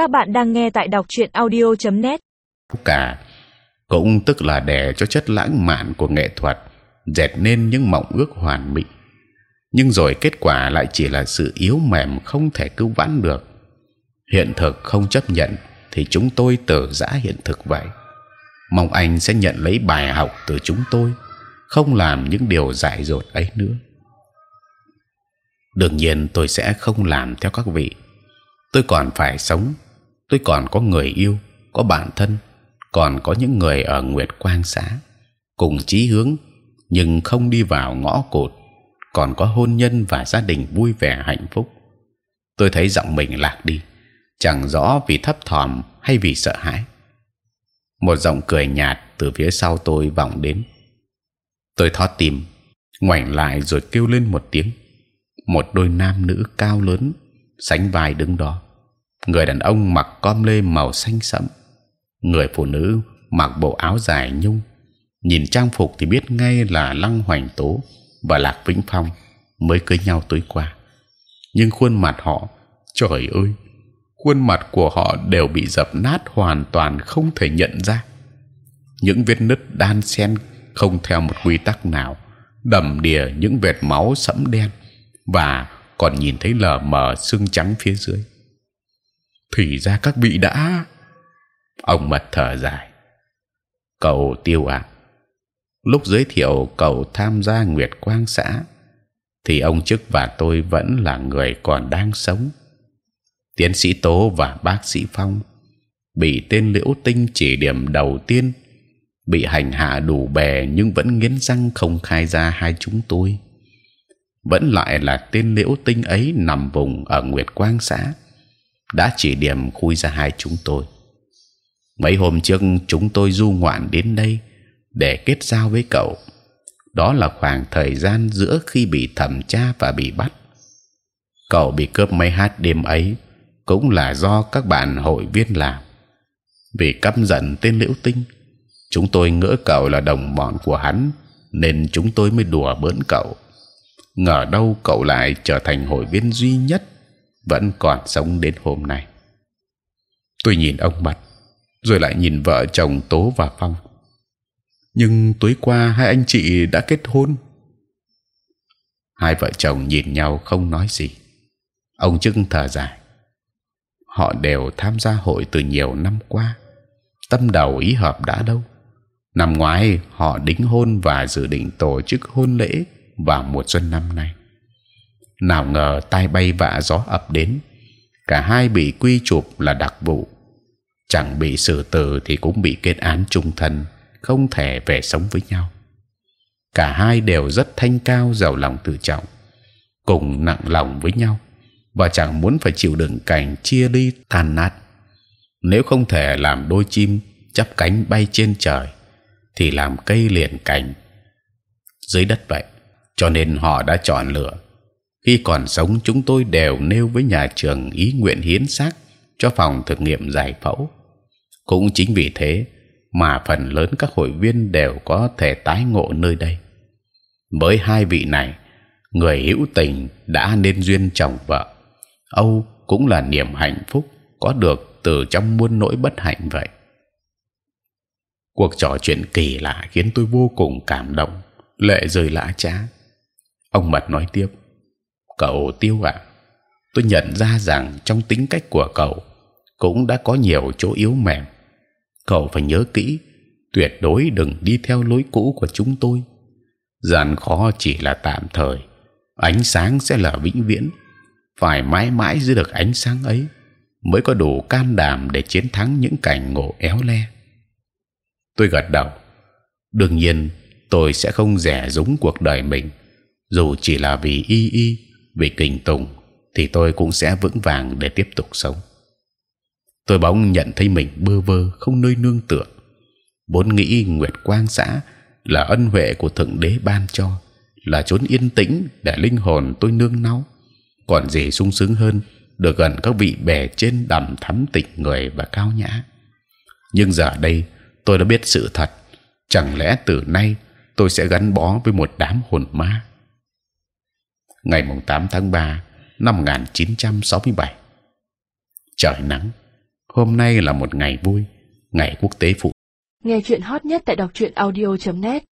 Các bạn đang nghe tại đọc truyện audio.net. cả à, cũng tức là để cho chất lãng mạn của nghệ thuật, dệt nên những mộng ước hoàn mỹ. Nhưng rồi kết quả lại chỉ là sự yếu mềm không thể cứu vãn được. Hiện thực không chấp nhận thì chúng tôi tự giã hiện thực vậy. Mong anh sẽ nhận lấy bài học từ chúng tôi, không làm những điều dại dột ấy nữa. Đương nhiên tôi sẽ không làm theo các vị. Tôi còn phải sống tôi còn có người yêu, có bạn thân, còn có những người ở nguyệt quang xã. Cùng chí hướng, nhưng không đi vào ngõ cụt, còn có hôn nhân và gia đình vui vẻ hạnh phúc. Tôi thấy giọng mình lạc đi, chẳng rõ vì thấp thỏm hay vì sợ hãi. Một giọng cười nhạt từ phía sau tôi vọng đến. Tôi thót tim ngoảnh lại rồi kêu lên một tiếng. Một đôi nam nữ cao lớn, sánh vai đứng đó người đàn ông mặc com lê màu xanh sẫm, người phụ nữ mặc bộ áo dài nhung. Nhìn trang phục thì biết ngay là lăng hoành tố và lạc vĩnh phong mới cưới nhau tối qua. Nhưng khuôn mặt họ, trời ơi, khuôn mặt của họ đều bị dập nát hoàn toàn không thể nhận ra. Những vết nứt đan xen không theo một quy tắc nào, đầm đìa những vệt máu sẫm đen và còn nhìn thấy lờ mờ xương trắng phía dưới thì ra các vị đã. Ông mật thở dài. Cầu tiêu ạ. Lúc giới thiệu cầu tham gia nguyệt quang xã, thì ông chức và tôi vẫn là người còn đang sống. Tiến sĩ tố và bác sĩ phong bị tên liễu tinh chỉ điểm đầu tiên, bị hành hạ đủ bè nhưng vẫn nghiến răng không khai ra hai chúng tôi. Vẫn lại là tên liễu tinh ấy nằm vùng ở nguyệt quang xã đã chỉ điểm khui ra hai chúng tôi. Mấy hôm trước chúng tôi du ngoạn đến đây để kết giao với cậu. Đó là khoảng thời gian giữa khi bị thẩm tra và bị bắt. Cậu bị cướp máy hát đêm ấy cũng là do các bạn hội viên làm. Vì căm giận tên liễu tinh, chúng tôi ngỡ cậu là đồng bọn của hắn, nên chúng tôi mới đùa bỡn cậu. Ngờ đâu cậu lại trở thành hội viên duy nhất vẫn còn sống đến hôm nay. Tôi nhìn ông mặt rồi lại nhìn vợ chồng tố và phong. Nhưng tối qua hai anh chị đã kết hôn. Hai vợ chồng nhìn nhau không nói gì. Ông trưng thở dài. Họ đều tham gia hội từ nhiều năm qua. Tâm đầu ý hợp đã đâu năm ngoái, họ đính hôn và dự định tổ chức hôn lễ vào mùa xuân năm nay nào ngờ tai bay vạ gió ập đến. Cả hai bị quy chụp là đặc vụ. Chẳng bị xử tử thì cũng bị kết án trung thân, không thể về sống với nhau. Cả hai đều rất thanh cao, giàu lòng tự trọng, cùng nặng lòng với nhau, và chẳng muốn phải chịu đựng cảnh chia ly tan nát. Nếu không thể làm đôi chim chắp cánh bay trên trời, thì làm cây liền cành. Dưới đất vậy, cho nên họ đã chọn lựa khi còn sống, chúng tôi đều nêu với nhà trường ý nguyện hiến xác cho phòng thực nghiệm giải phẫu. Cũng chính vì thế mà phần lớn các hội viên đều có thể tái ngộ nơi đây. Với hai vị này, người hữu tình đã nên duyên chồng vợ. Âu cũng là niềm hạnh phúc có được từ trong muôn nỗi bất hạnh vậy. Cuộc trò chuyện kỳ lạ khiến tôi vô cùng cảm động. Lệ rơi lã chã ông mật nói tiếp cậu tiêu ạ. Tôi nhận ra rằng trong tính cách của cậu cũng đã có nhiều chỗ yếu mềm. Cậu phải nhớ kỹ, tuyệt đối đừng đi theo lối cũ của chúng tôi. Gian khó chỉ là tạm thời, ánh sáng sẽ là vĩnh viễn. Phải mãi mãi giữ được ánh sáng ấy mới có đủ can đảm để chiến thắng những cảnh ngộ éo le. Tôi gật đầu. Đương nhiên, tôi sẽ không rẻ rúng cuộc đời mình, dù chỉ là vì y y vì kình tùng, thì tôi cũng sẽ vững vàng để tiếp tục sống. Tôi bỗng nhận thấy mình bơ vơ, không nơi nương tựa. Vốn nghĩ nguyệt quang xã là ân huệ của thượng đế ban cho, là chốn yên tĩnh để linh hồn tôi nương náu. Còn gì sung sướng hơn, được gần các vị bè trên đầm thắm tịnh người và cao nhã. Nhưng giờ đây, tôi đã biết sự thật. Chẳng lẽ từ nay, tôi sẽ gắn bó với một đám hồn ma? Ngày 8 tháng 3 năm 1967 trời nắng, hôm nay là một ngày vui, ngày quốc tế phụ. Nghe chuyện hot nhất tại đọc truyện audio.net